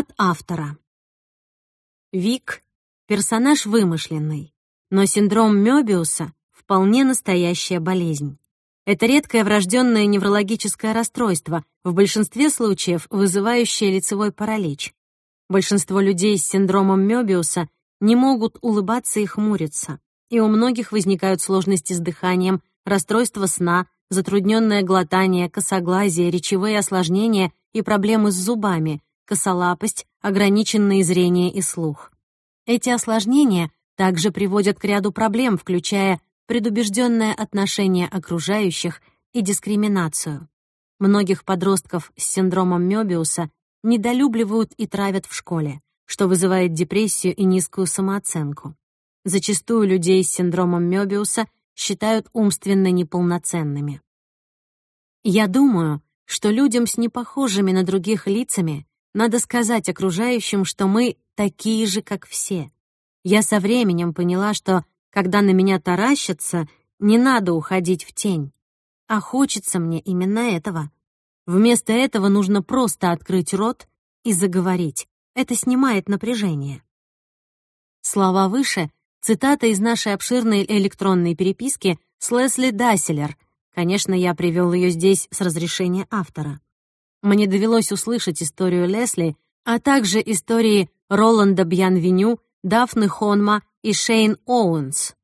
От автора. Вик — персонаж вымышленный, но синдром Мёбиуса — вполне настоящая болезнь. Это редкое врожденное неврологическое расстройство, в большинстве случаев вызывающее лицевой паралич. Большинство людей с синдромом Мёбиуса не могут улыбаться и хмуриться, и у многих возникают сложности с дыханием, расстройство сна, затрудненное глотание, косоглазие, речевые осложнения и проблемы с зубами, косолапость, ограниченное зрение и слух. Эти осложнения также приводят к ряду проблем, включая предубежденное отношение окружающих и дискриминацию. Многих подростков с синдромом Мёбиуса недолюбливают и травят в школе, что вызывает депрессию и низкую самооценку. Зачастую людей с синдромом Мёбиуса считают умственно неполноценными. Я думаю, что людям с непохожими на других лицами надо сказать окружающим, что мы такие же, как все. Я со временем поняла, что когда на меня таращатся, не надо уходить в тень. А хочется мне именно этого. Вместо этого нужно просто открыть рот и заговорить. Это снимает напряжение. Слова выше — цитата из нашей обширной электронной переписки с Лесли Дасселер. Конечно, я привел ее здесь с разрешения автора. Мне довелось услышать историю Лесли, а также истории Роланда Бьянвеню, Дафны Хонма и Шейн Оуэнс.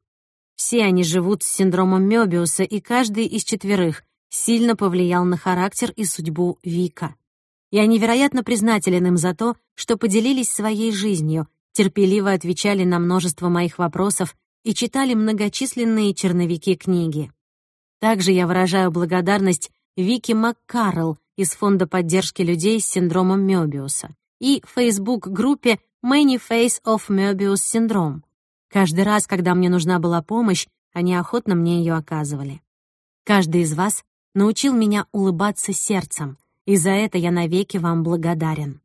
Все они живут с синдромом Мёбиуса, и каждый из четверых сильно повлиял на характер и судьбу Вика. Я невероятно признателен им за то, что поделились своей жизнью, терпеливо отвечали на множество моих вопросов и читали многочисленные черновики книги. Также я выражаю благодарность Вики Маккарл из Фонда поддержки людей с синдромом Мёбиуса и Facebook-группе Many Face of Möbius Syndrome. Каждый раз, когда мне нужна была помощь, они охотно мне ее оказывали. Каждый из вас научил меня улыбаться сердцем, и за это я навеки вам благодарен.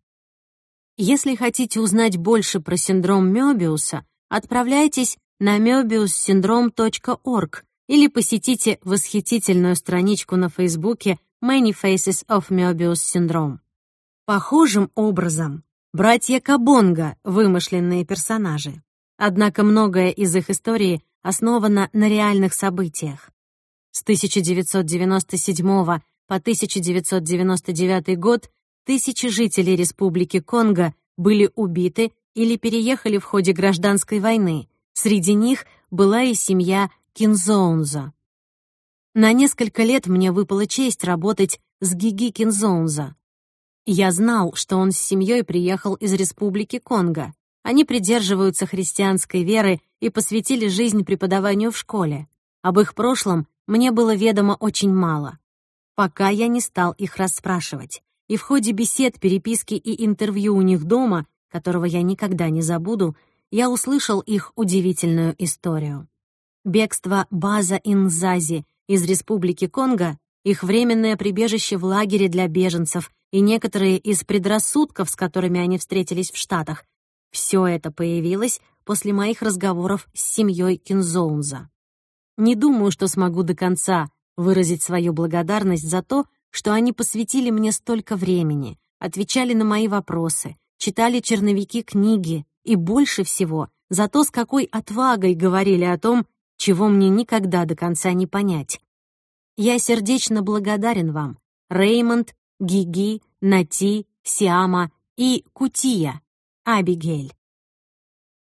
Если хотите узнать больше про синдром Мёбиуса, отправляйтесь на möbiussyndrome.org или посетите восхитительную страничку на Фейсбуке Many Faces of Möbius Syndrome. Похожим образом братья Кабонга — вымышленные персонажи. Однако многое из их истории основано на реальных событиях. С 1997 по 1999 год тысячи жителей Республики Конго были убиты или переехали в ходе гражданской войны. Среди них была и семья Кинзоунза. На несколько лет мне выпала честь работать с Гиги Кинзоунза. Я знал, что он с семьей приехал из Республики Конго. Они придерживаются христианской веры и посвятили жизнь преподаванию в школе. Об их прошлом мне было ведомо очень мало. Пока я не стал их расспрашивать. И в ходе бесед, переписки и интервью у них дома, которого я никогда не забуду, я услышал их удивительную историю. Бегство База Инзази из Республики Конго, их временное прибежище в лагере для беженцев и некоторые из предрассудков, с которыми они встретились в Штатах, все это появилось после моих разговоров с семьей Кинзоунза. Не думаю, что смогу до конца выразить свою благодарность за то, что они посвятили мне столько времени, отвечали на мои вопросы, читали черновики книги и больше всего за то, с какой отвагой говорили о том, чего мне никогда до конца не понять. Я сердечно благодарен вам, Реймонд, Гиги, Нати, Сиама и Кутия, Абигейль.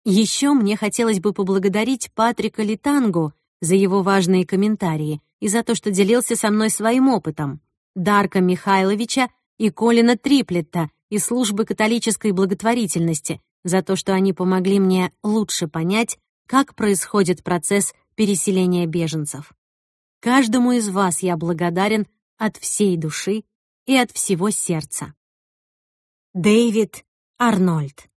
Еще мне хотелось бы поблагодарить Патрика Литангу за его важные комментарии и за то, что делился со мной своим опытом, Дарка Михайловича и Колина Триплетта из службы католической благотворительности за то, что они помогли мне лучше понять, как происходит процесс переселения беженцев. Каждому из вас я благодарен от всей души и от всего сердца. Дэвид Арнольд